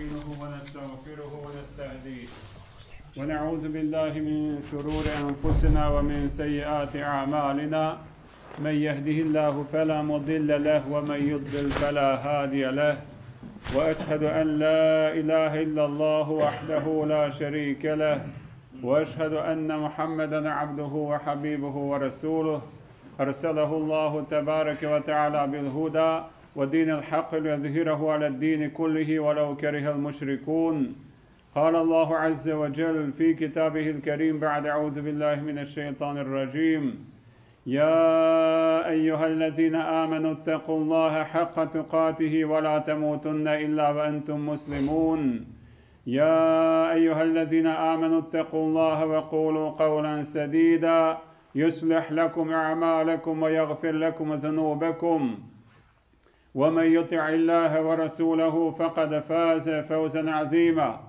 ونستعينه ونستغفره ونستهديه. ونعوذ بالله من شرور أنفسنا ومن سيئات أعمالنا. من يهده الله فلا مضل له ومن يضلل فلا هادي له. وأشهد أن لا إله إلا الله وحده لا شريك له. وأشهد أن محمدا عبده وحبيبه ورسوله. أرسله الله تبارك وتعالى بالهدى ودين الحق ليظهره على الدين كله ولو كره المشركون. قال الله عز وجل في كتابه الكريم بعد أعوذ بالله من الشيطان الرجيم. يا أيها الذين آمنوا اتقوا الله حق تقاته ولا تموتن إلا وأنتم مسلمون. يا أيها الذين آمنوا اتقوا الله وقولوا قولا سديدا. يصلح لكم أعمالكم ويغفر لكم ذنوبكم. ومن يطع الله ورسوله فقد فاز فوزا عظيما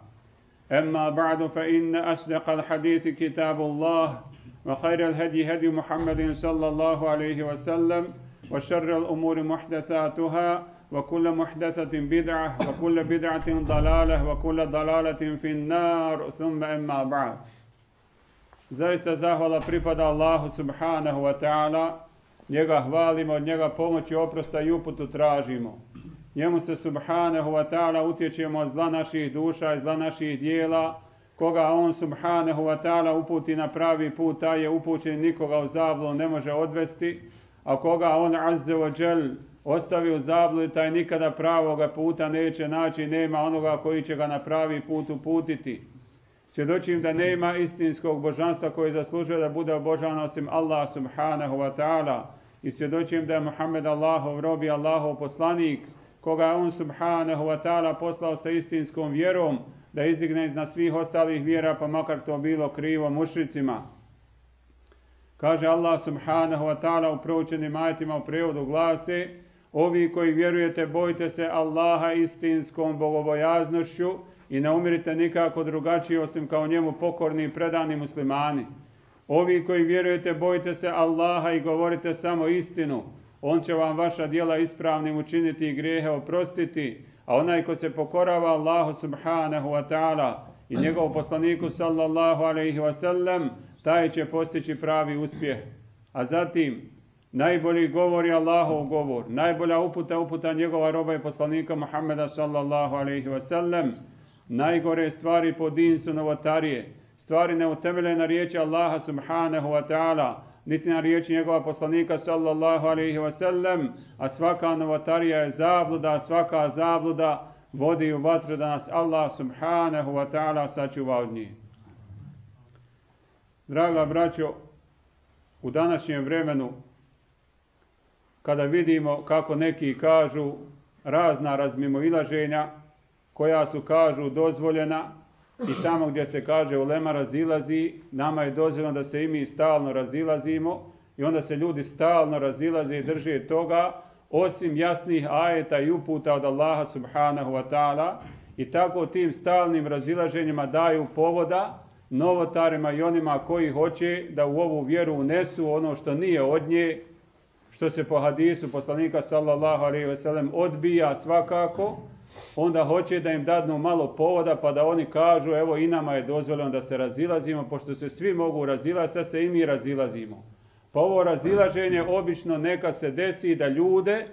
أما بعد فإن أصدق الحديث كتاب الله وخير الهدي هدي محمد صلى الله عليه وسلم وشر الأمور محدثاتها وكل محدثة بدعة وكل بدعة ضلالة وكل ضلالة في النار ثم أما بعد Zaista zahvala pripada Allahu subhanahu wa ta'ala. Njega hvalimo, od njega pomoći oprosta i uputu tražimo. Njemu se subhanahu wa ta'ala utječemo od zla naših duša i zla naših dijela. Koga on subhanahu wa ta'ala uputi na pravi put, taj je upućen nikoga u zablu ne može odvesti. A koga on azze wa džel ostavi u zablu, taj nikada pravoga puta neće naći, nema onoga koji će ga na pravi put uputiti. Svjedočim da nema istinskog božanstva koji zaslužuje da bude obožavan osim Allah subhanahu wa ta'ala. I svjedočim da je Muhammed Allahov rob i Allahov poslanik, koga je on subhanahu wa ta'ala poslao sa istinskom vjerom, da izdigne iznad svih ostalih vjera, pa makar to bilo krivo mušricima. Kaže Allah subhanahu wa ta'ala u proučenim ajetima u prevodu glase, ovi koji vjerujete, bojte se Allaha istinskom bogobojaznošću, i ne umirite nikako drugačije osim kao njemu pokorni i predani muslimani. Ovi koji vjerujete, bojite se Allaha i govorite samo istinu. On će vam vaša dijela ispravnim učiniti i grijehe oprostiti. A onaj ko se pokorava Allahu subhanahu wa ta'ala i njegov poslaniku sallallahu alaihi wa sallam, taj će postići pravi uspjeh. A zatim, najbolji govor je Allahov govor. Najbolja uputa uputa njegova roba i poslanika Muhammeda sallallahu alaihi wa sallam najgore stvari po din su novotarije, stvari ne utemeljene na riječi Allaha subhanahu wa ta'ala, niti na riječi njegova poslanika sallallahu alaihi wa sallam, a svaka novotarija je zabluda, a svaka zabluda vodi u vatru da nas Allah subhanahu wa ta'ala sačuva od njih. Draga braćo, u današnjem vremenu, kada vidimo kako neki kažu razna razmimo ilaženja, koja su, kažu, dozvoljena i tamo gdje se kaže ulema razilazi, nama je dozvoljeno da se i mi stalno razilazimo i onda se ljudi stalno razilaze i drže toga, osim jasnih ajeta i uputa od Allaha subhanahu wa ta'ala. I tako tim stalnim razilaženjima daju povoda novotarima i onima koji hoće da u ovu vjeru unesu ono što nije od nje, što se po hadisu poslanika sallallahu alaihi ve sellem odbija svakako, onda hoće da im dadnu malo povoda pa da oni kažu evo i nama je dozvoljeno da se razilazimo pošto se svi mogu razilaziti, sad se i mi razilazimo. Pa ovo razilaženje obično neka se desi da ljude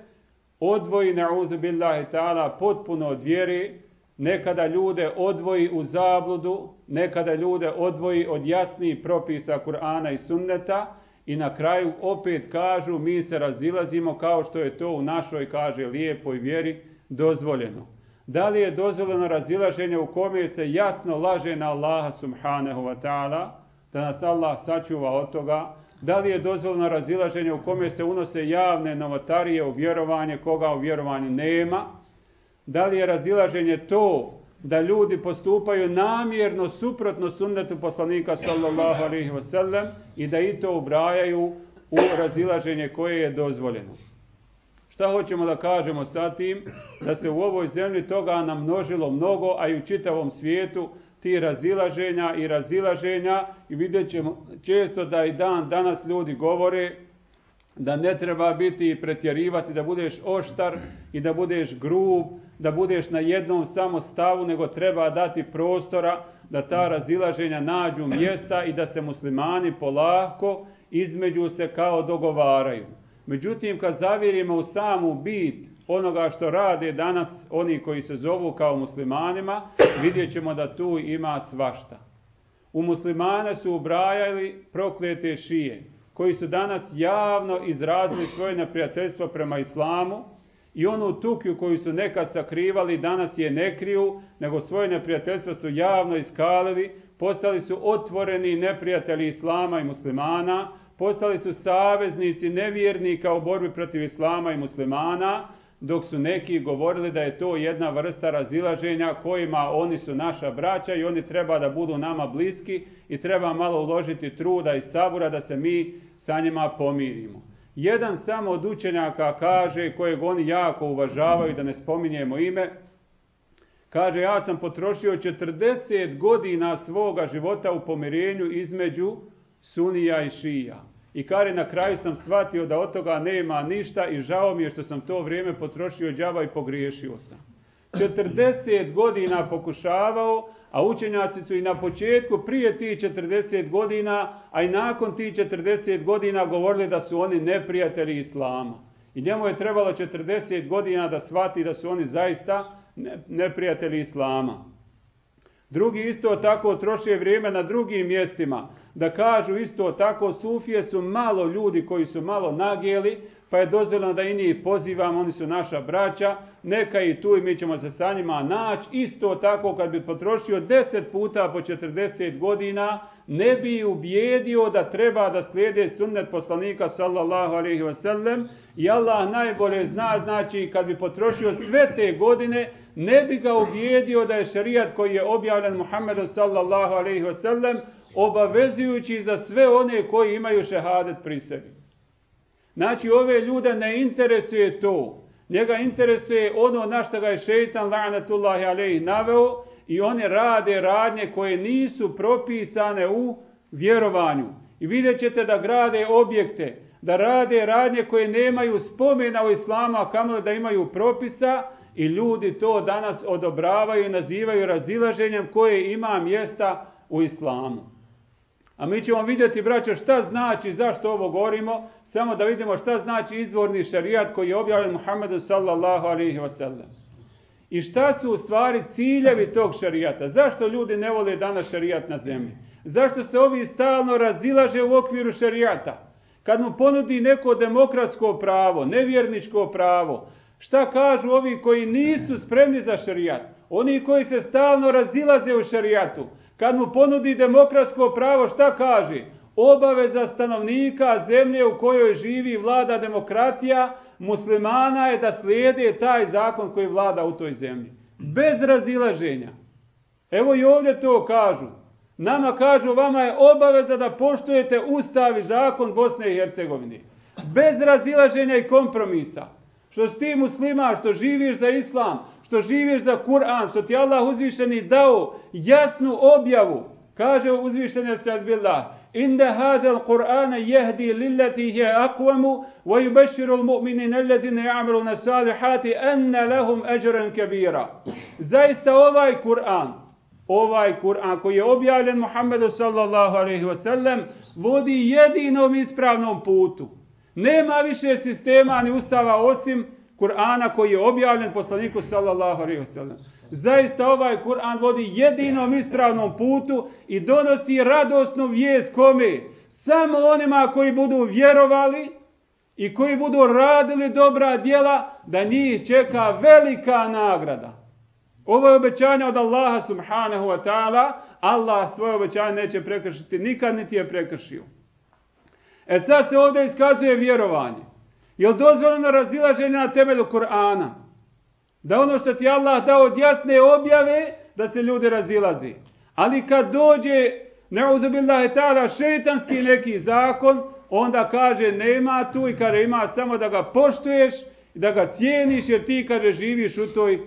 odvoji na billahi ta'ala potpuno od vjeri, nekada ljude odvoji u zabludu, nekada ljude odvoji od jasnih propisa Kur'ana i sunneta i na kraju opet kažu mi se razilazimo kao što je to u našoj, kaže, lijepoj vjeri dozvoljeno. Da li je dozvoljeno razilaženje u kome se jasno laže na Allaha subhanahu wa ta'ala, da nas Allah sačuva od toga, da li je dozvoljeno razilaženje u kome se unose javne novotarije u vjerovanje koga u vjerovanju nema, da li je razilaženje to da ljudi postupaju namjerno suprotno sunnetu poslanika sallallahu alaihi wa sallam i da i to ubrajaju u razilaženje koje je dozvoljeno. Šta hoćemo da kažemo sa tim? Da se u ovoj zemlji toga namnožilo mnogo, a i u čitavom svijetu ti razilaženja i razilaženja i vidjet ćemo često da i dan danas ljudi govore da ne treba biti i pretjerivati, da budeš oštar i da budeš grub, da budeš na jednom samo stavu, nego treba dati prostora da ta razilaženja nađu mjesta i da se muslimani polako između se kao dogovaraju. Međutim, kad zavirimo u samu bit onoga što rade danas oni koji se zovu kao muslimanima, vidjet ćemo da tu ima svašta. U muslimane su ubrajali proklete šije, koji su danas javno izrazili svoje neprijateljstvo prema islamu i onu tukju koju su nekad sakrivali, danas je ne kriju, nego svoje neprijateljstvo su javno iskalili, postali su otvoreni neprijatelji islama i muslimana, postali su saveznici nevjernika u borbi protiv islama i muslimana, dok su neki govorili da je to jedna vrsta razilaženja kojima oni su naša braća i oni treba da budu nama bliski i treba malo uložiti truda i sabura da se mi sa njima pomirimo. Jedan samo od učenjaka kaže, kojeg oni jako uvažavaju, da ne spominjemo ime, kaže, ja sam potrošio 40 godina svoga života u pomirenju između Sunija i Šija. I kare na kraju sam shvatio da od toga nema ništa i žao mi je što sam to vrijeme potrošio džava i pogriješio sam. 40 godina pokušavao, a učenjaci su i na početku prije ti 40 godina, a i nakon tih 40 godina govorili da su oni neprijatelji Islama. I njemu je trebalo 40 godina da shvati da su oni zaista neprijatelji Islama. Drugi isto tako troše vrijeme na drugim mjestima da kažu isto tako sufije su malo ljudi koji su malo nagijeli, pa je dozvoljeno da i njih pozivam, oni su naša braća, neka i tu i mi ćemo se sa njima naći. Isto tako kad bi potrošio 10 puta po 40 godina, ne bi ubijedio da treba da slijede sunnet poslanika sallallahu alaihi wasallam i Allah najbolje zna, znači kad bi potrošio sve te godine, ne bi ga ubijedio da je šarijat koji je objavljen Muhammedu sallallahu alaihi wasallam obavezujući za sve one koji imaju šehadet pri sebi. Znači, ove ljude ne interesuje to. Njega interesuje ono na što ga je šeitan, la'natullahi alaihi, naveo i one rade radnje koje nisu propisane u vjerovanju. I vidjet ćete da grade objekte, da rade radnje koje nemaju spomena u islamu, a kamo da imaju propisa i ljudi to danas odobravaju i nazivaju razilaženjem koje ima mjesta u islamu. A mi ćemo vidjeti, braćo, šta znači, zašto ovo govorimo, samo da vidimo šta znači izvorni šarijat koji je objavljen Muhammedu sallallahu alaihi wasallam. I šta su u stvari ciljevi tog šarijata? Zašto ljudi ne vole danas šarijat na zemlji? Zašto se ovi stalno razilaže u okviru šarijata? Kad mu ponudi neko demokratsko pravo, nevjerničko pravo, šta kažu ovi koji nisu spremni za šarijat? Oni koji se stalno razilaze u šarijatu, Kad mu ponudi demokratsko pravo, šta kaže? Obaveza stanovnika zemlje u kojoj živi vlada demokratija, muslimana je da slijede taj zakon koji vlada u toj zemlji. Bez razilaženja. Evo i ovdje to kažu. Nama kažu, vama je obaveza da poštujete ustav i zakon Bosne i Hercegovine. Bez razilaženja i kompromisa. Što si ti muslima, što živiš za islam, što živiš za Kur'an, što ti Allah uzvišeni dao jasnu objavu. Kaže uzvišeni se billah, Inda hadal Kur'ana jehdi lillati je akvamu, wa yubashiru al-mu'minin alladine ya'maluna salihati, anna lahum ajran kabira. Zaista ovaj Kur'an, ovaj Kur'an koji je objavljen Muhammedu sallallahu alaihi wa sallam, vodi jedinom ispravnom putu. Nema više sistema ni ustava osim Kur'ana koji je objavljen poslaniku sallallahu alejhi ve sellem. Zaista ovaj Kur'an vodi jedinom ispravnom putu i donosi radosnu vijest kome? Samo onima koji budu vjerovali i koji budu radili dobra djela, da njih čeka velika nagrada. Ovo je obećanje od Allaha subhanahu wa ta'ala. Allah svoje obećanje neće prekršiti, nikad niti je prekršio. E sad se ovdje iskazuje vjerovanje. Je li dozvoljeno razilaženje na temelju Kur'ana? Da ono što ti Allah dao od jasne objave, da se ljudi razilazi. Ali kad dođe, neuzubillahi ta'ala, šetanski neki zakon, onda kaže nema tu i kaže ima samo da ga poštuješ, da ga cijeniš jer ti kaže živiš u toj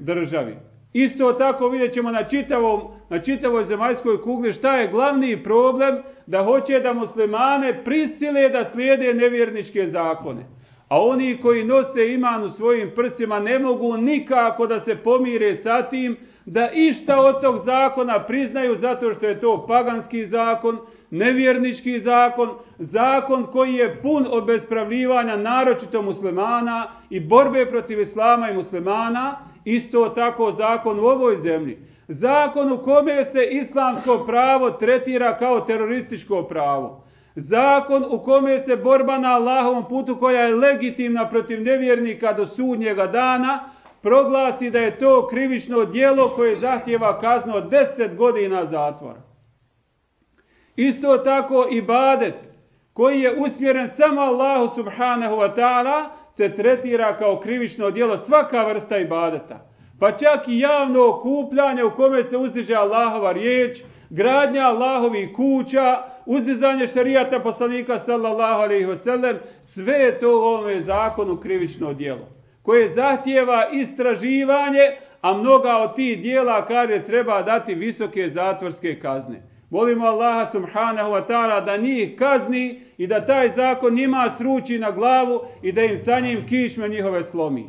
državi. Isto tako vidjet ćemo na, čitavom, na čitavoj zemaljskoj kugli šta je glavni problem da hoće da muslimane prisile da slijede nevjerničke zakone. A oni koji nose iman u svojim prsima ne mogu nikako da se pomire sa tim da išta od tog zakona priznaju zato što je to paganski zakon, nevjernički zakon, zakon koji je pun obespravljivanja naročito muslimana i borbe protiv islama i muslimana, isto tako zakon u ovoj zemlji. Zakon u kome se islamsko pravo tretira kao terorističko pravo. Zakon u kome se borba na Allahovom putu koja je legitimna protiv nevjernika do sudnjega dana, proglasi da je to krivično dijelo koje zahtjeva kaznu od 10 godina zatvora. Isto tako i badet koji je usmjeren samo Allahu subhanahu wa ta'ala se tretira kao krivično dijelo svaka vrsta ibadeta. Pa čak i javno okupljanje u kome se uzdiže Allahova riječ, gradnja Allahovih kuća, uzdizanje šarijata poslanika sallallahu alaihi wa sallam, sve je to u ovome zakonu krivično dijelo koje zahtjeva istraživanje, a mnoga od tih dijela kaže treba dati visoke zatvorske kazne. Molimo Allaha subhanahu wa ta'ala da njih kazni i da taj zakon njima sruči na glavu i da im sa njim kišme njihove slomi.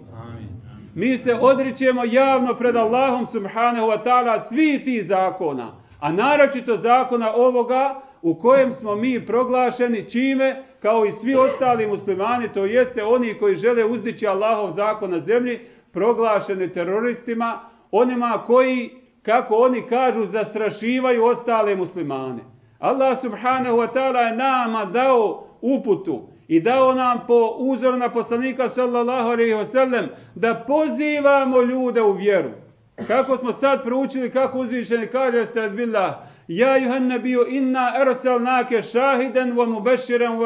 Mi se odričemo javno pred Allahom subhanahu wa ta'ala svi ti zakona, a naročito zakona ovoga u kojem smo mi proglašeni čime, kao i svi ostali muslimani, to jeste oni koji žele uzdići Allahov zakon na zemlji, proglašeni teroristima, onima koji kako oni kažu, zastrašivaju ostale muslimane. Allah subhanahu wa ta'ala je nama dao uputu i dao nam po uzoru na poslanika sallallahu alaihi wa sallam da pozivamo ljude u vjeru. Kako smo sad proučili, kako uzvišeni kaže sred billah, Ja juhan nabiju inna ersalnake šahiden wa mubashiran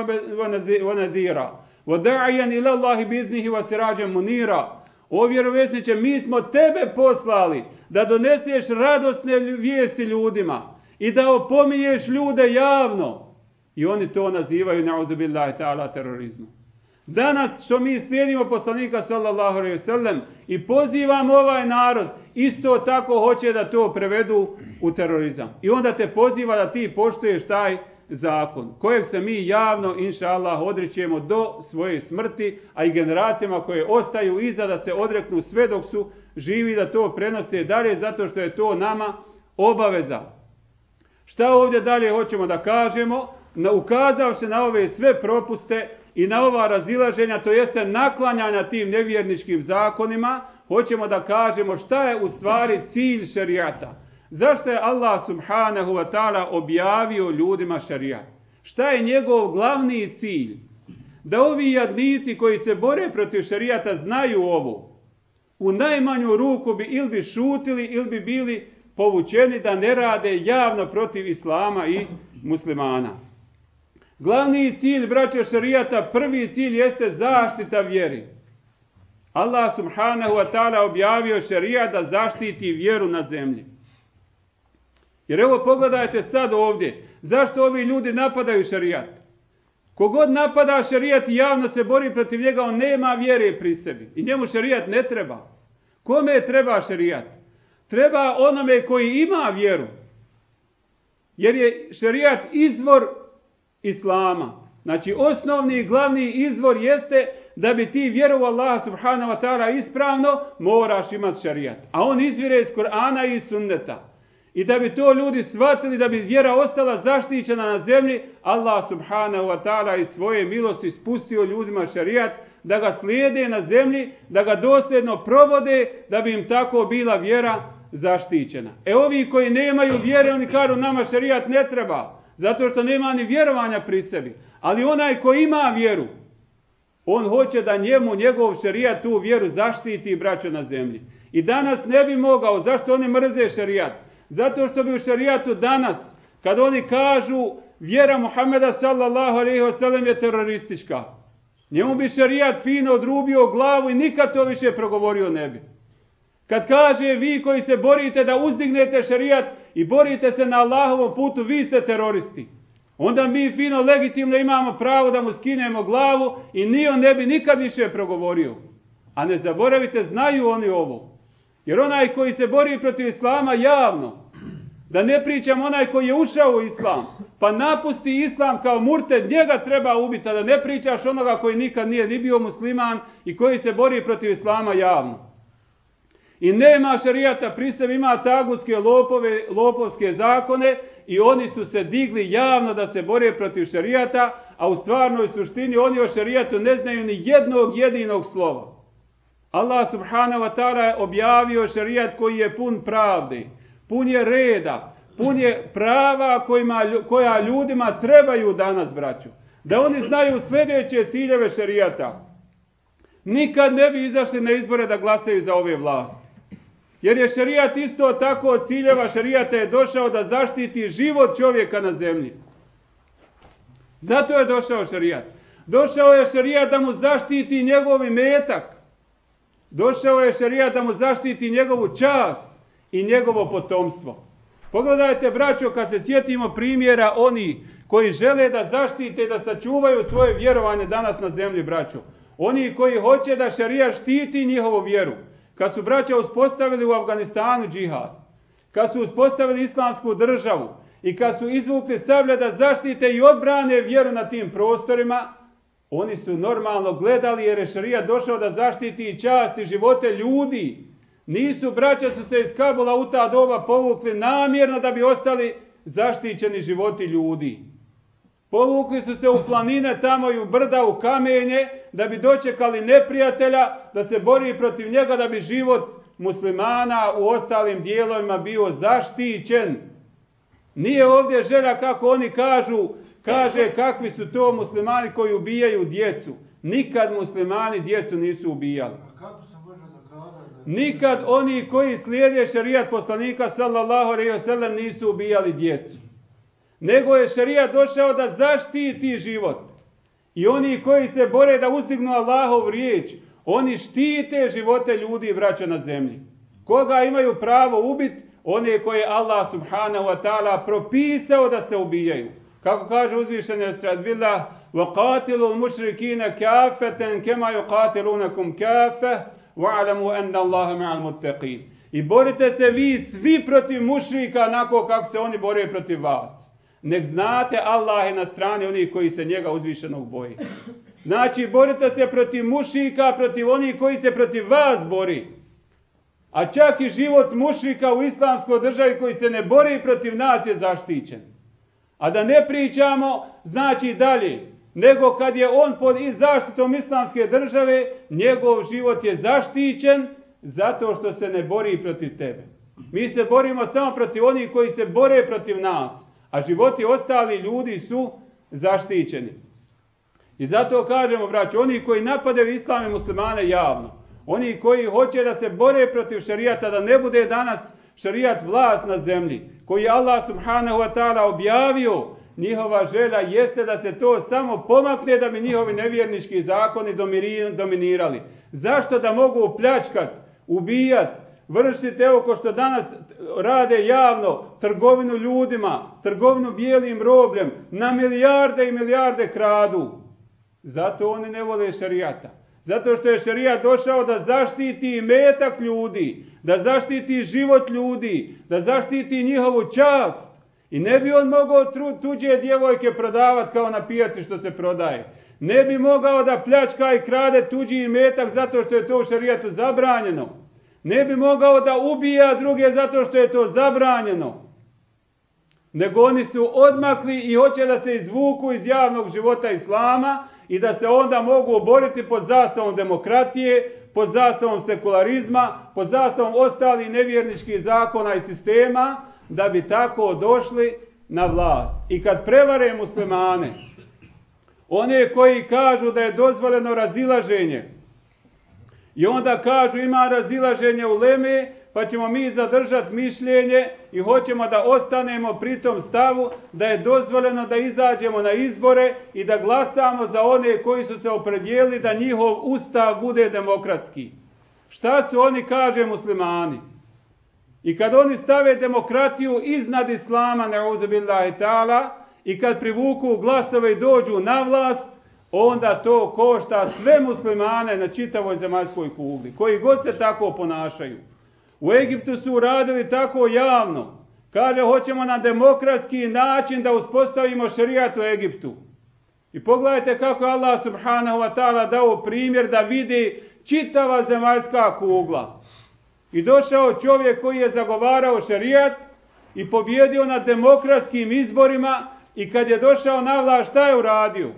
wa nadira wa da'ijan ila Allahi biznihi wa sirađem munira. O vjerovjesniče, mi smo tebe poslali da doneseš radosne vijesti ljudima i da opominješ ljude javno. I oni to nazivaju na billahi ta'ala terorizmom. Danas što mi slijedimo poslanika sallallahu alejhi ve sellem i pozivamo ovaj narod, isto tako hoće da to prevedu u terorizam. I onda te poziva da ti poštuješ taj zakon, kojeg se mi javno, inša Allah, odrećemo do svoje smrti, a i generacijama koje ostaju iza da se odreknu sve dok su živi da to prenose dalje, zato što je to nama obaveza. Šta ovdje dalje hoćemo da kažemo? Na, ukazao se na ove sve propuste i na ova razilaženja, to jeste naklanjanja tim nevjerničkim zakonima, hoćemo da kažemo šta je u stvari cilj šerijata. Zašto je Allah subhanahu wa ta'ala objavio ljudima šerijat? Šta je njegov glavni cilj? Da ovi jadnici koji se bore protiv šerijata znaju ovo. U najmanju ruku bi ili bi šutili ili bi bili povučeni da ne rade javno protiv islama i muslimana. Glavni cilj braćo šarijata, prvi cilj jeste zaštita vjeri. Allah subhanahu wa ta'ala objavio šarijat da zaštiti vjeru na zemlji. Jer evo pogledajte sad ovdje, zašto ovi ljudi napadaju šarijat? Kogod napada šarijat i javno se bori protiv njega, on nema vjere pri sebi. I njemu šarijat ne treba. Kome treba šarijat? Treba onome koji ima vjeru. Jer je šarijat izvor islama. Znači osnovni i glavni izvor jeste da bi ti vjeru Allaha subhanahu wa ta'ala ispravno, moraš imati šarijat. A on izvire iz Kur'ana i sunneta. I da bi to ljudi shvatili, da bi vjera ostala zaštićena na zemlji, Allah subhanahu wa ta'ala iz svoje milosti spustio ljudima šarijat, da ga slijede na zemlji, da ga dosljedno provode, da bi im tako bila vjera zaštićena. E ovi koji nemaju vjere, oni kažu nama šarijat ne treba, zato što nema ni vjerovanja pri sebi. Ali onaj ko ima vjeru, on hoće da njemu, njegov šarijat, tu vjeru zaštiti i braćo na zemlji. I danas ne bi mogao, zašto oni mrze šarijat? Zato što bi u šarijatu danas, kad oni kažu vjera Muhameda sallallahu alaihi wasallam je teroristička, njemu bi šarijat fino odrubio glavu i nikad to više progovorio ne bi. Kad kaže vi koji se borite da uzdignete šarijat i borite se na Allahovom putu, vi ste teroristi. Onda mi fino legitimno imamo pravo da mu skinemo glavu i ni on ne bi nikad više progovorio. A ne zaboravite, znaju oni ovo. Jer onaj koji se bori protiv islama javno, da ne pričam onaj koji je ušao u islam, pa napusti islam kao murted, njega treba ubiti, a da ne pričaš onoga koji nikad nije ni bio musliman i koji se bori protiv islama javno. I nema šarijata pri sebi, ima tagutske lopove, lopovske zakone i oni su se digli javno da se bore protiv šarijata, a u stvarnoj suštini oni o šarijatu ne znaju ni jednog jedinog slova. Allah subhanahu wa ta'ala je objavio šarijat koji je pun pravde, pun je reda, pun je prava kojima, koja ljudima trebaju danas, braću. Da oni znaju sljedeće ciljeve šarijata. Nikad ne bi izašli na izbore da glasaju za ove vlasti. Jer je šerijat isto tako od ciljeva šerijata je došao da zaštiti život čovjeka na zemlji. Zato je došao šerijat. Došao je šerijat da mu zaštiti njegov metak. Došao je šerijat da mu zaštiti njegovu čast i njegovo potomstvo. Pogledajte, braćo, kad se sjetimo primjera oni koji žele da zaštite i da sačuvaju svoje vjerovanje danas na zemlji, braćo. Oni koji hoće da šarija štiti njihovu vjeru. Kad su braća uspostavili u Afganistanu džihad, kad su uspostavili islamsku državu i kad su izvukli sablja da zaštite i odbrane vjeru na tim prostorima, oni su normalno gledali jer je šarija došao da zaštiti i čast i živote ljudi. Nisu braća su se iz Kabula u ta doba povukli namjerno da bi ostali zaštićeni životi ljudi. Povukli su se u planine tamo i u brda, u kamenje, da bi dočekali neprijatelja, da se bori protiv njega, da bi život muslimana u ostalim dijelovima bio zaštićen. Nije ovdje želja kako oni kažu, kaže kakvi su to muslimani koji ubijaju djecu. Nikad muslimani djecu nisu ubijali. Nikad oni koji slijede šarijat poslanika sallallahu alejhi ve sellem nisu ubijali djecu nego je šarija došao da zaštiti život. I oni koji se bore da uzdignu Allahov riječ, oni štite živote ljudi i vraća na zemlji. Koga imaju pravo ubiti? One koje Allah subhanahu wa ta'ala propisao da se ubijaju. Kako kaže uzvišenje stradbila, وَقَاتِلُوا الْمُشْرِكِينَ كَافَةً كَمَا يُقَاتِلُونَكُمْ كَافَةً وَعْلَمُوا أَنَّ اللَّهَ مَعَ الْمُتَّقِينَ I borite se vi svi protiv mušrika onako kako se oni bore protiv vas. Nek znate Allah je na strani onih koji se njega uzvišenog boji. Znači, borite se protiv mušika, protiv onih koji se protiv vas bori. A čak i život mušika u islamskoj državi koji se ne bori protiv nas je zaštićen. A da ne pričamo, znači dalje, nego kad je on pod zaštitom islamske države, njegov život je zaštićen zato što se ne bori protiv tebe. Mi se borimo samo protiv onih koji se bore protiv nas a životi ostali ljudi su zaštićeni. I zato kažemo, braću, oni koji napadaju islame muslimane javno, oni koji hoće da se bore protiv šarijata, da ne bude danas šarijat vlast na zemlji, koji je Allah subhanahu wa ta'ala objavio, njihova želja jeste da se to samo pomakne da bi njihovi nevjernički zakoni dominirali. Zašto da mogu pljačkat, ubijat, vršiti evo ko što danas rade javno trgovinu ljudima, trgovinu bijelim robljem, na milijarde i milijarde kradu. Zato oni ne vole šarijata. Zato što je šarijat došao da zaštiti metak ljudi, da zaštiti život ljudi, da zaštiti njihovu čast. I ne bi on mogao tuđe djevojke prodavati kao na pijaci što se prodaje. Ne bi mogao da pljačka i krade tuđi metak zato što je to u šarijatu zabranjeno ne bi mogao da ubija druge zato što je to zabranjeno. Nego oni su odmakli i hoće da se izvuku iz javnog života islama i da se onda mogu oboriti pod zastavom demokratije, pod zastavom sekularizma, pod zastavom ostalih nevjerničkih zakona i sistema, da bi tako došli na vlast. I kad prevare muslimane, one koji kažu da je dozvoljeno razilaženje, I onda kažu ima razilaženje u leme, pa ćemo mi zadržati mišljenje i hoćemo da ostanemo pri tom stavu da je dozvoljeno da izađemo na izbore i da glasamo za one koji su se opredijeli da njihov ustav bude demokratski. Šta su oni, kaže muslimani? I kad oni stave demokratiju iznad islama, neuzubillahi ta'ala, i kad privuku glasove i dođu na vlast, onda to košta sve muslimane na čitavoj zemaljskoj kugli, koji god se tako ponašaju. U Egiptu su uradili tako javno, Kaže, hoćemo na demokratski način da uspostavimo šerijat u Egiptu. I pogledajte kako je Allah subhanahu wa ta'ala dao primjer da vidi čitava zemaljska kugla. I došao čovjek koji je zagovarao šerijat i pobjedio na demokratskim izborima i kad je došao na vlast šta je uradio?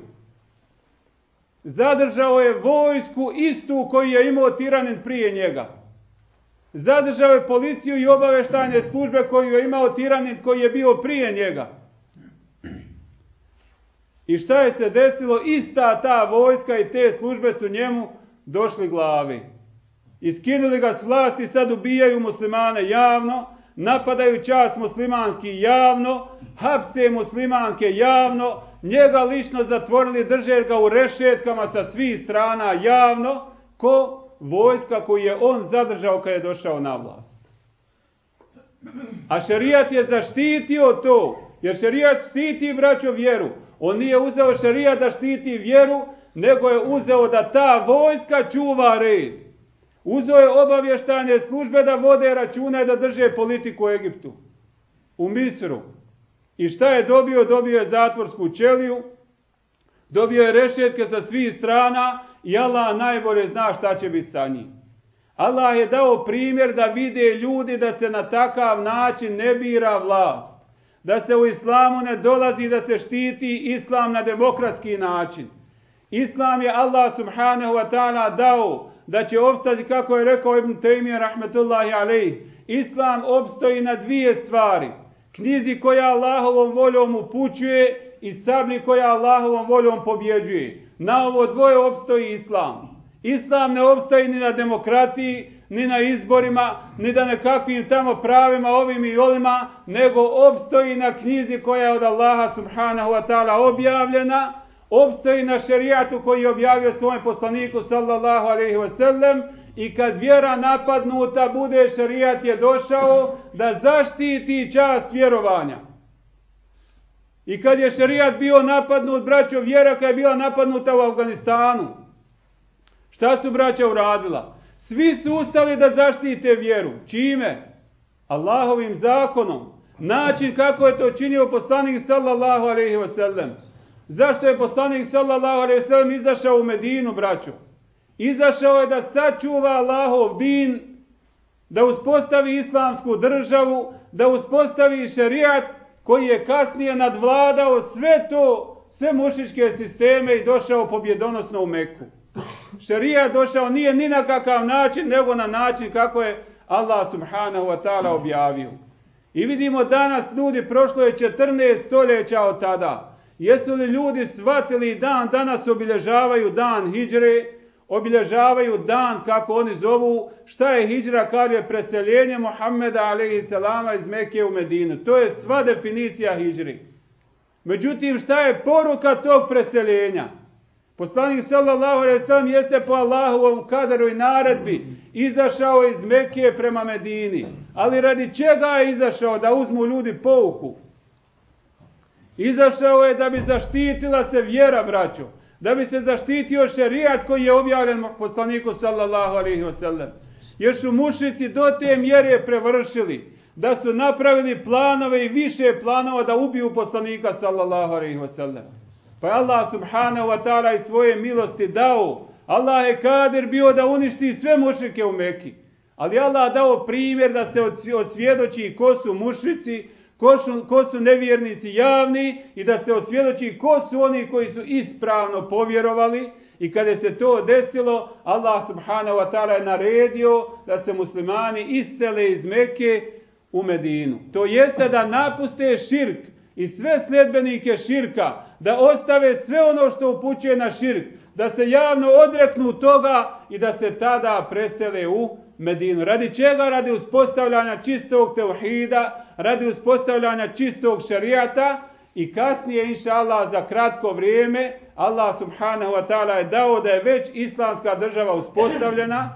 Zadržao je vojsku istu koju je imao tiranin prije njega. Zadržao je policiju i obaveštajne službe koju je imao tiranin koji je bio prije njega. I šta je se desilo? Ista ta vojska i te službe su njemu došli glavi. Iskinuli ga s vlasti, sad ubijaju muslimane javno, napadaju čas muslimanski javno, hapse muslimanke javno, njega lično zatvorili, drže ga u rešetkama sa svih strana javno, ko vojska koju je on zadržao kad je došao na vlast. A šerijat je zaštitio to, jer šerijat štiti braćo vjeru. On nije uzeo šerijat da štiti vjeru, nego je uzeo da ta vojska čuva red. Uzeo je obavještanje službe da vode računa i da drže politiku u Egiptu. U Misru. I šta je dobio? Dobio je zatvorsku ćeliju, dobio je rešetke sa svih strana i Allah najbolje zna šta će biti sa njim. Allah je dao primjer da vide ljudi da se na takav način ne bira vlast. Da se u islamu ne dolazi da se štiti islam na demokratski način. Islam je Allah subhanahu wa ta'ala dao da će obstati, kako je rekao Ibn Taymiyyah rahmetullahi alaih, Islam obstoji na dvije stvari. Knjizi koja Allahovom voljom upućuje i sabli koja Allahovom voljom pobjeđuje. Na ovo dvoje obstoji Islam. Islam ne obstoji ni na demokratiji, ni na izborima, ni da nekakvim tamo pravima ovim i olima, nego obstoji na knjizi koja je od Allaha subhanahu wa ta'ala objavljena, obstoji na šerijatu koji je objavio svojem poslaniku sallallahu alaihi wasallam i kad vjera napadnuta bude šerijat je došao da zaštiti čast vjerovanja. I kad je šerijat bio napadnut, braćo, vjera kad je bila napadnuta u Afganistanu, šta su braća uradila? Svi su ustali da zaštite vjeru. Čime? Allahovim zakonom. Način kako je to činio poslanik sallallahu alaihi wasallam. Zašto je poslanik sallallahu alejhi ve sellem izašao u Medinu, braćo? Izašao je da sačuva Allahov din, da uspostavi islamsku državu, da uspostavi šerijat koji je kasnije nadvladao sve to, sve mušičke sisteme i došao pobjedonosno u Meku. Šerija došao nije ni na kakav način, nego na način kako je Allah subhanahu wa ta'ala objavio. I vidimo danas ljudi, prošlo je 14 stoljeća od tada. Jesu li ljudi shvatili dan, danas obilježavaju dan hijđre, obilježavaju dan, kako oni zovu, šta je hijđra, kad je preseljenje Muhammeda a.s. iz Mekije u Medinu. To je sva definicija hijđri. Međutim, šta je poruka tog preseljenja? Poslanik sallallahu alejhi ve sellem jeste po Allahovom kaderu i naredbi izašao iz Mekije prema Medini. Ali radi čega je izašao da uzmu ljudi pouku? Izašao je da bi zaštitila se vjera, braćo. Da bi se zaštitio šerijat koji je objavljen poslaniku sallallahu alaihi wasallam. Jer su mušici do te mjere prevršili da su napravili planove i više planova da ubiju poslanika sallallahu alaihi wasallam. Pa Allah subhanahu wa ta'ala i svoje milosti dao. Allah je kader bio da uništi sve mušike u Mekiji. Ali Allah dao primjer da se osvjedoči ko su mušici, ko su, ko su nevjernici javni i da se osvjedoči ko su oni koji su ispravno povjerovali i kada se to desilo, Allah subhanahu wa ta'ala je naredio da se muslimani iscele iz Mekke u Medinu. To jeste da napuste širk i sve sljedbenike širka, da ostave sve ono što upućuje na širk, da se javno odreknu toga i da se tada presele u Medinu. Radi čega? Radi uspostavljanja čistog teuhida, radi uspostavljanja čistog šarijata i kasnije, inša Allah, za kratko vrijeme, Allah subhanahu wa ta'ala je dao da je već islamska država uspostavljena,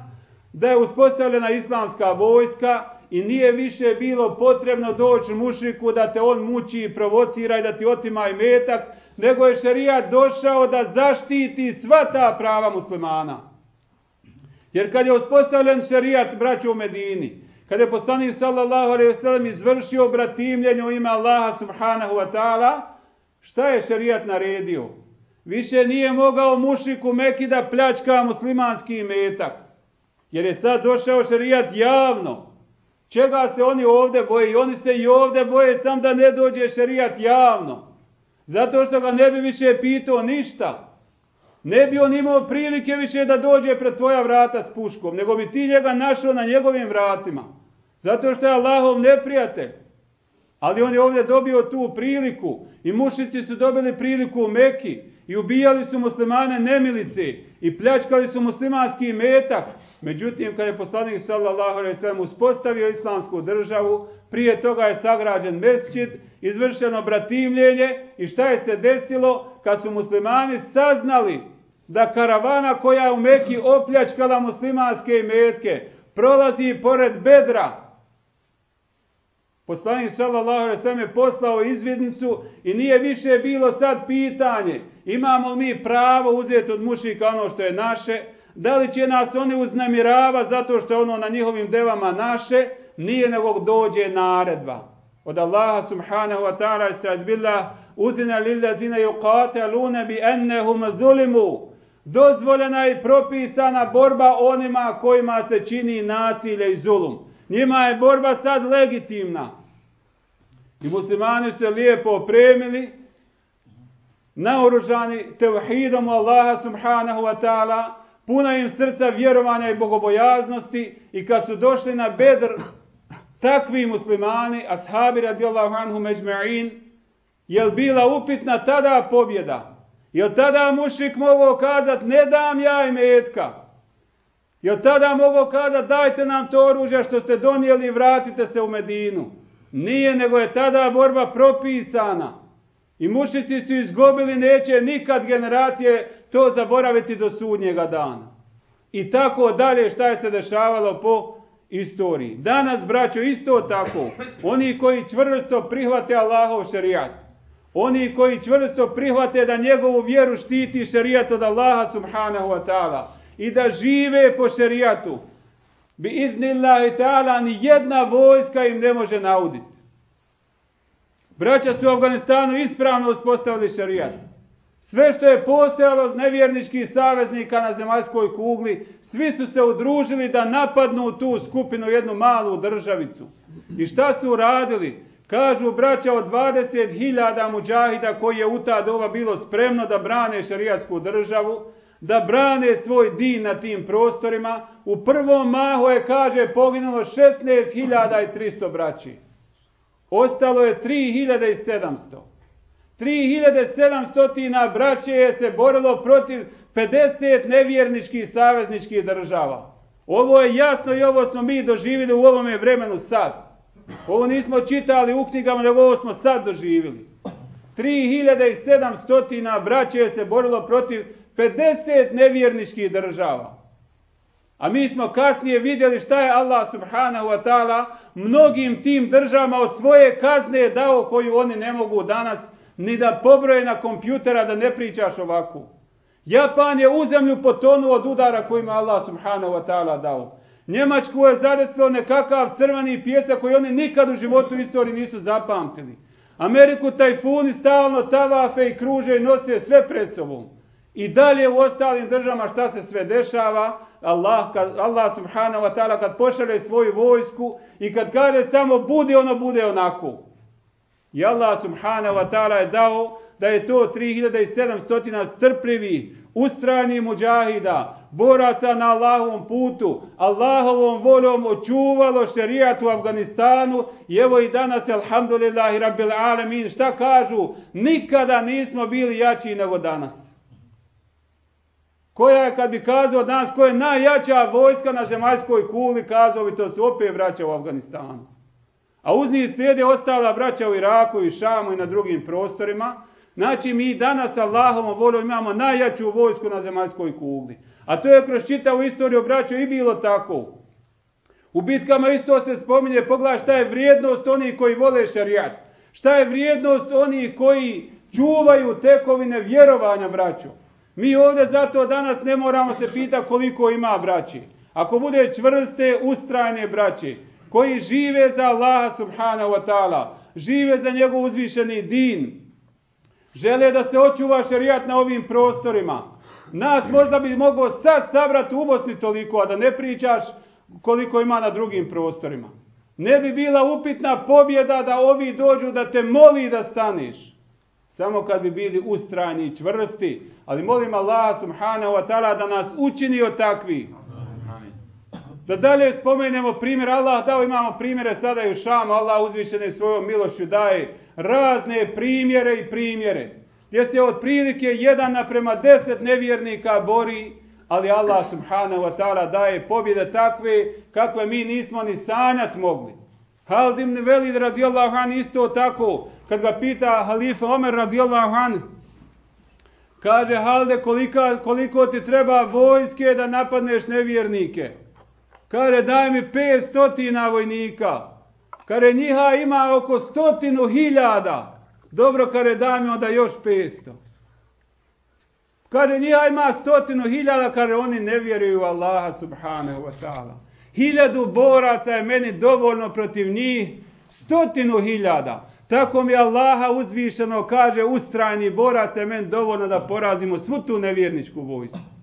da je uspostavljena islamska vojska i nije više bilo potrebno doći mušiku da te on muči i provocira i da ti otima i metak, nego je šarijat došao da zaštiti sva ta prava muslimana. Jer kad je uspostavljen šerijat, braću u Medini, kad je poslanik sallallahu alejhi ve sellem izvršio bratimljenje u ime Allaha subhanahu wa ta'ala, šta je šerijat naredio? Više nije mogao mušik u Meki da pljačka muslimanski metak. Jer je sad došao šerijat javno. Čega se oni ovde boje? I oni se i ovde boje sam da ne dođe šerijat javno. Zato što ga ne bi više pitao ništa. Ne bi on imao prilike više da dođe pred tvoja vrata s puškom, nego bi ti njega našao na njegovim vratima. Zato što je Allahov neprijatelj. Ali on je ovdje dobio tu priliku i mušici su dobili priliku u Meki i ubijali su muslimane nemilice i pljačkali su muslimanski metak. Međutim, kad je poslanik sallallahu alaihi sallam uspostavio islamsku državu, prije toga je sagrađen mesčid, izvršeno bratimljenje i šta je se desilo kad su muslimani saznali da karavana koja je u Meki opljačkala muslimanske imetke prolazi pored bedra, Poslanik sallallahu alejhi ve sellem je poslao izvidnicu i nije više bilo sad pitanje imamo li mi pravo uzeti od mušika ono što je naše, da li će nas oni uznemirava zato što je ono na njihovim devama naše, nije nego dođe naredba. Od Allaha subhanahu wa ta'ala i sa'ad billah uzina lillazina yuqataluna bi annahum zulimu. Dozvoljena i propisana borba onima kojima se čini nasilje i zulum. Njima je borba sad legitimna. I muslimani se lijepo opremili, naoružani tevhidom Allaha subhanahu wa ta'ala, puna im srca vjerovanja i bogobojaznosti i kad su došli na bedr, takvi muslimani, ashabi radijallahu anhu međma'in, je bila upitna tada pobjeda? Jel tada mušik mogao kazat, ne dam ja i metka? Jel tada mogao kazat, dajte nam to oružje što ste donijeli i vratite se u Medinu? Nije, nego je tada borba propisana. I mušici su izgubili, neće nikad generacije to zaboraviti do sudnjega dana. I tako dalje šta je se dešavalo po istoriji. Danas, braćo, isto tako. Oni koji čvrsto prihvate Allahov šarijat. Oni koji čvrsto prihvate da njegovu vjeru štiti šarijat od Allaha subhanahu wa ta'ala. I da žive po šarijatu bi iznillahi ta'ala ni jedna vojska im ne može nauditi. Braća su u Afganistanu ispravno uspostavili šerijat. Sve što je postojalo od nevjerničkih saveznika na zemaljskoj kugli, svi su se udružili da napadnu tu skupinu jednu malu državicu. I šta su uradili? Kažu braća od 20.000 muđahida koji je u ta doba bilo spremno da brane šarijatsku državu, da brane svoj din na tim prostorima. U prvom mahu je, kaže, poginulo 16.300 braći. Ostalo je 3.700. 3.700 braće je se borilo protiv 50 nevjerničkih savezničkih država. Ovo je jasno i ovo smo mi doživjeli u ovome vremenu sad. Ovo nismo čitali u knjigama, nego ovo smo sad doživjeli. 3700 braće je se borilo protiv 50 nevjerničkih država. A mi smo kasnije vidjeli šta je Allah subhanahu wa ta'ala mnogim tim državama od svoje kazne dao koju oni ne mogu danas ni da pobroje na kompjutera da ne pričaš ovako. Japan je u zemlju potonuo od udara kojima Allah subhanahu wa ta'ala dao. Njemačku je zadesilo nekakav crveni pjesak koji oni nikad u životu u istoriji nisu zapamtili. Ameriku tajfuni stalno tavafe i kruže i nose sve pred sobom. I dalje u ostalim državama šta se sve dešava, Allah, kad, Allah subhanahu wa ta'ala kad pošale svoju vojsku i kad kaže samo bude, ono bude onako. I Allah subhanahu wa ta'ala je dao da je to 3700 strpljivi, ustrajni muđahida, boraca na Allahovom putu, Allahovom voljom očuvalo šerijat u Afganistanu i evo i danas, alhamdulillahi rabbil alamin, šta kažu? Nikada nismo bili jači nego danas. Koja je, kad bi kazao danas, koja je najjača vojska na zemaljskoj kuli, kazao bi to se opet vraća u Afganistanu. A uz njih slijede ostala braća u Iraku i Šamu i na drugim prostorima. Znači, mi danas Allahom voljom imamo najjaču vojsku na zemaljskoj kugli. A to je kroz čitavu istoriju braća i bilo tako. U bitkama isto se spominje, pogledaj šta je vrijednost onih koji vole šarijat. Šta je vrijednost onih koji čuvaju tekovine vjerovanja braću. Mi ovdje zato danas ne moramo se pita koliko ima braći. Ako bude čvrste, ustrajne braće, koji žive za Allaha subhanahu wa ta'ala, žive za njegov uzvišeni din, žele da se očuva šerijat na ovim prostorima. Nas možda bi mogao sad sabrati u Bosni toliko, a da ne pričaš koliko ima na drugim prostorima. Ne bi bila upitna pobjeda da ovi dođu da te moli da staniš. Samo kad bi bili ustrajni i čvrsti. Ali molim Allah subhanahu wa ta'ala da nas učini od takvih. Da dalje spomenemo primjer, Allah dao imamo primjere sada i u Šamu, Allah uzvišene svojom milošću daje razne primjere i primjere. Gdje se od prilike jedan naprema deset nevjernika bori, ali Allah subhanahu wa ta'ala daje pobjede takve kakve mi nismo ni sanjat mogli. Haldim ibn Velid radijallahu an isto tako, kad ga pita halifa Omer radijallahu an, kaže Halde koliko, koliko ti treba vojske da napadneš nevjernike? Kare, daj mi 500 vojnika. Kare, njiha ima oko stotinu hiljada. Dobro, kare, daj mi onda još 500. Kare, njiha ima stotinu hiljada, kare, oni ne vjeruju Allaha subhanahu wa ta'ala. Hiljadu boraca je meni dovoljno protiv njih, stotinu hiljada. Tako mi Allaha uzvišeno kaže, ustrajni borac je meni dovoljno da porazimo svu tu nevjerničku vojsku.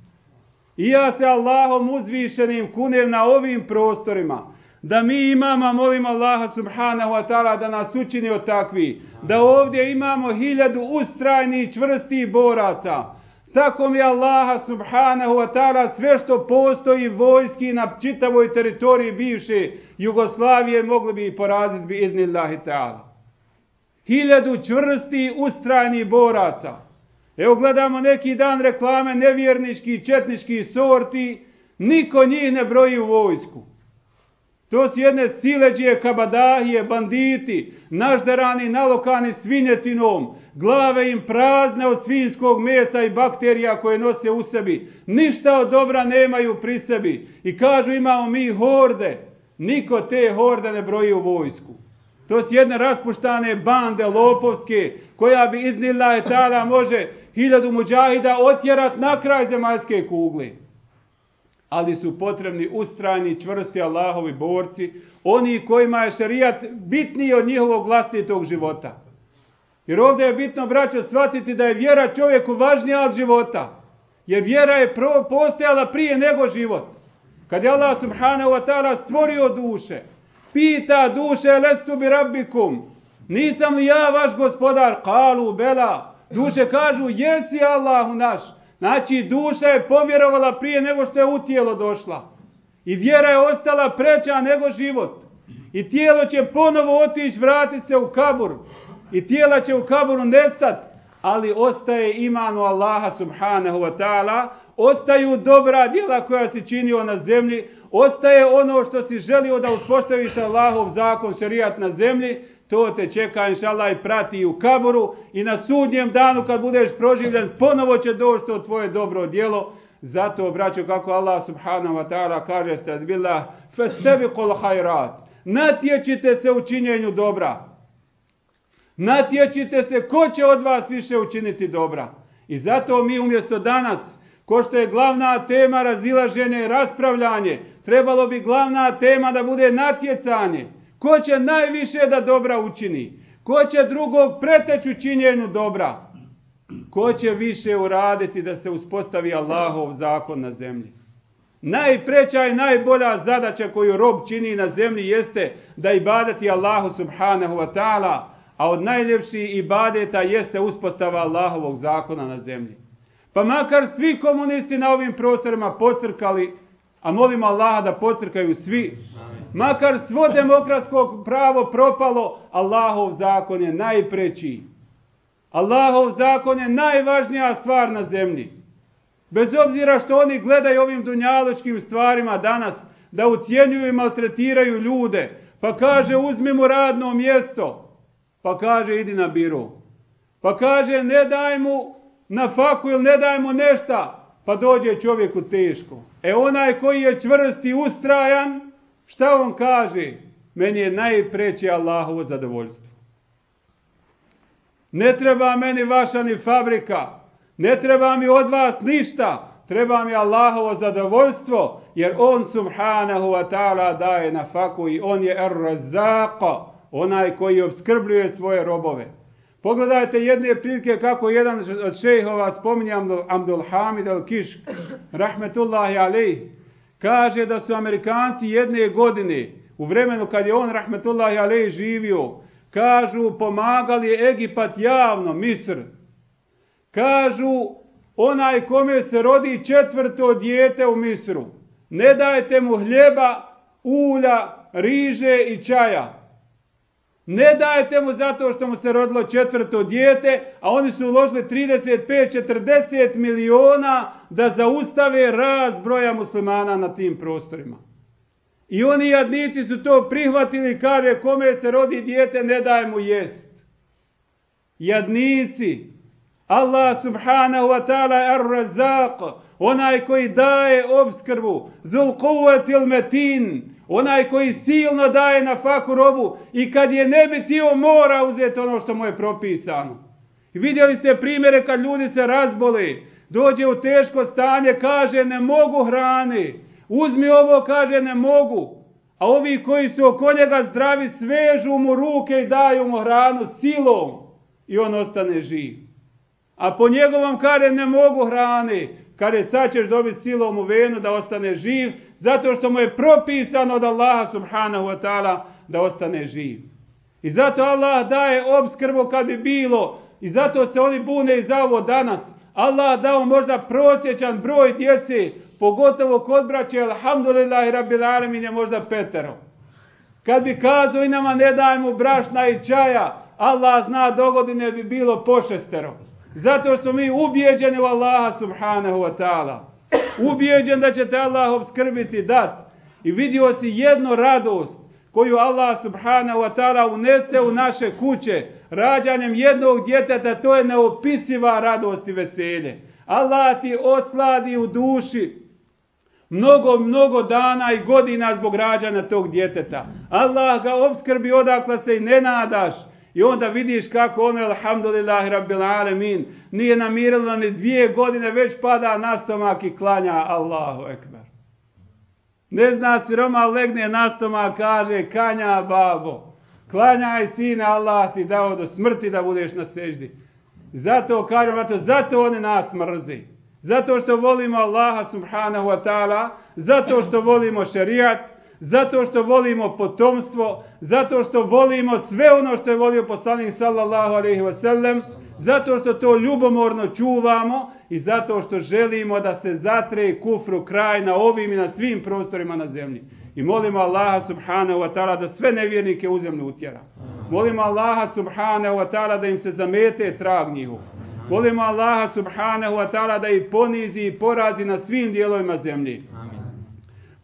I ja se Allahom uzvišenim kunem na ovim prostorima, da mi imamo, molim Allaha subhanahu wa ta'ala da nas učini od takvi, da ovdje imamo hiljadu ustrajnih čvrstih boraca, Tako mi Allaha subhanahu wa ta'ala sve što postoji vojski na čitavoj teritoriji bivše Jugoslavije mogli bi poraziti bi idnillahi ta'ala. Hiljadu čvrsti ustrajnih boraca. Evo gledamo neki dan reklame nevjernički i četnički sorti, niko njih ne broji u vojsku. To su jedne sileđije, kabadahije, banditi, nažderani, nalokani svinjetinom, glave im prazne od svinjskog mesa i bakterija koje nose u sebi. Ništa od dobra nemaju pri sebi. I kažu imamo mi horde. Niko te horde ne broji u vojsku. To su jedne raspuštane bande lopovske koja bi iznila je tada može hiljadu muđahida otjerat na kraj zemaljske kugle. Ali su potrebni ustrajni, čvrsti Allahovi borci, oni kojima je šarijat bitniji od njihovog vlastitog života. Jer ovdje je bitno, braćo, shvatiti da je vjera čovjeku važnija od života. Jer vjera je prvo postojala prije nego život. Kad je Allah subhanahu wa ta'ala stvorio duše, pita duše, lestu bi rabbikum, nisam li ja vaš gospodar, kalu, bela, duše kažu, jesi Allahu naš. Znači, duša je povjerovala prije nego što je u tijelo došla. I vjera je ostala preća nego život. I tijelo će ponovo otići, vratiti se u kabur. I tijela će u kaburu nestat. Ali ostaje imanu Allaha subhanahu wa ta'ala. Ostaju dobra djela koja si činio na zemlji. Ostaje ono što si želio da uspostaviš Allahov zakon šarijat na zemlji to te čeka inšallah i prati u kaburu i na sudnjem danu kad budeš proživljen ponovo će doći to tvoje dobro djelo. Zato obraću kako Allah subhanahu wa ta'ala kaže stadbillah fastabiqul khairat natječite se u činjenju dobra. Natječite se ko će od vas više učiniti dobra. I zato mi umjesto danas ko što je glavna tema razilaženje i raspravljanje trebalo bi glavna tema da bude natjecanje. Ko će najviše da dobra učini? Ko će drugog preteću činjenju dobra? Ko će više uraditi da se uspostavi Allahov zakon na zemlji? Najpreća i najbolja zadaća koju rob čini na zemlji jeste da ibadati Allahu subhanahu wa ta'ala, a od najljepših ibadeta jeste uspostava Allahovog zakona na zemlji. Pa makar svi komunisti na ovim prostorima pocrkali, a molimo Allaha da pocrkaju svi, makar svo demokratsko pravo propalo, Allahov zakon je najpreći. Allahov zakon je najvažnija stvar na zemlji. Bez obzira što oni gledaju ovim dunjaločkim stvarima danas, da ucijenjuju i maltretiraju ljude, pa kaže uzmi mu radno mjesto, pa kaže idi na biru, pa kaže ne daj mu na faku ili ne daj mu nešta, pa dođe čovjeku teško. E onaj koji je čvrst i ustrajan, Šta on kaže? Meni je najpreće Allahovo zadovoljstvo. Ne treba meni vaša ni fabrika. Ne treba mi od vas ništa. treba mi Allahovo zadovoljstvo, jer on subhanahu wa ta'ala daje na faku i on je ar-razzaqa, onaj koji obskrbljuje svoje robove. Pogledajte jedne prilike kako jedan od šejhova spominje Abdul Hamid al-Kiš, rahmetullahi alejh, kaže da su Amerikanci jedne godine, u vremenu kad je on, rahmetullahi alej, živio, kažu pomagali Egipat javno, Misr. Kažu onaj kome se rodi četvrto dijete u Misru, ne dajte mu hljeba, ulja, riže i čaja. Ne dajete mu zato što mu se rodilo četvrto dijete, a oni su uložili 35-40 miliona da zaustave raz broja muslimana na tim prostorima. I oni jadnici su to prihvatili, kaže kome se rodi dijete, ne daj mu jest. Jadnici. Allah subhanahu wa ta'ala ar-razaq, onaj koji daje obskrbu, zul kuvatil metin, Onaj koji silno daje na faku robu i kad je ne bi tio mora uzeti ono što mu je propisano. I vidjeli ste primjere kad ljudi se razbole, dođe u teško stanje, kaže ne mogu hrane, uzmi ovo, kaže ne mogu. A ovi koji su oko njega zdravi svežu mu ruke i daju mu hranu silom i on ostane živ. A po njegovom kare ne mogu hrane, kare sad ćeš dobiti silom u venu da ostane živ, zato što mu je propisano od Allaha subhanahu wa ta'ala da ostane živ. I zato Allah daje obskrbu kad bi bilo i zato se oni bune i za ovo danas. Allah dao možda prosječan broj djece, pogotovo kod braće, alhamdulillah i rabbil alamin je možda petero. Kad bi kazao i nama ne dajemo brašna i čaja, Allah zna dogodine bi bilo pošestero. Zato što mi ubijeđeni u Allaha subhanahu wa ta'ala ubijeđen da će te Allah obskrbiti dat i vidio si jednu radost koju Allah subhanahu wa ta'ala unese u naše kuće rađanjem jednog djeteta, to je neopisiva radost i veselje. Allah ti osladi u duši mnogo, mnogo dana i godina zbog rađanja tog djeteta. Allah ga obskrbi odakle se i ne nadaš. I onda vidiš kako ono, alhamdulillah, rabbil alemin, nije namirilo ni dvije godine, već pada na stomak i klanja Allahu ekber. Ne zna si Roma legne na stomak, kaže, kanja babo, klanjaj sine, Allah ti dao do smrti da budeš na seždi. Zato, kažem, zato, zato one nas mrzi. Zato što volimo Allaha subhanahu wa ta'ala, zato što volimo šerijat, zato što volimo potomstvo, zato što volimo sve ono što je volio poslanik sallallahu alejhi ve sellem, zato što to ljubomorno čuvamo i zato što želimo da se zatre kufru kraj na ovim i na svim prostorima na zemlji. I molimo Allaha subhanahu wa ta'ala da sve nevjernike u zemlju utjera. Molimo Allaha subhanahu wa ta'ala da im se zamete trag njihov. Molimo Allaha subhanahu wa ta'ala da ih ponizi i porazi na svim dijelovima zemlji.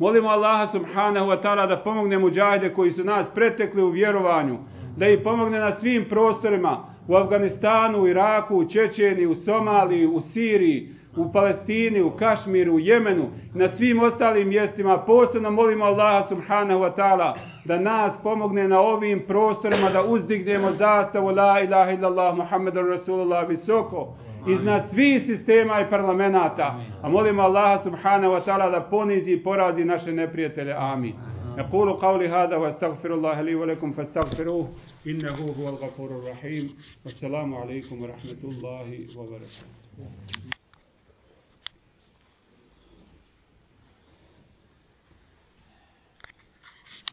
Molimo Allaha subhanahu wa ta'ala da pomogne muđahide koji su nas pretekli u vjerovanju, da ih pomogne na svim prostorima, u Afganistanu, u Iraku, u Čečeni, u Somaliji, u Siriji, u Palestini, u Kašmiru, u Jemenu, na svim ostalim mjestima. Posebno molimo Allaha subhanahu wa ta'ala da nas pomogne na ovim prostorima da uzdignemo zastavu La ilaha illallah Muhammedan Rasulullah visoko iznad svih sistema i parlamenta. A molimo Allaha subhanahu wa ta'ala da ponizi i porazi naše neprijatelje. Amin. نقول قولي هذا واستغفر الله لي ولكم فاستغفروه انه هو الغفور الرحيم والسلام عليكم ورحمه الله وبركاته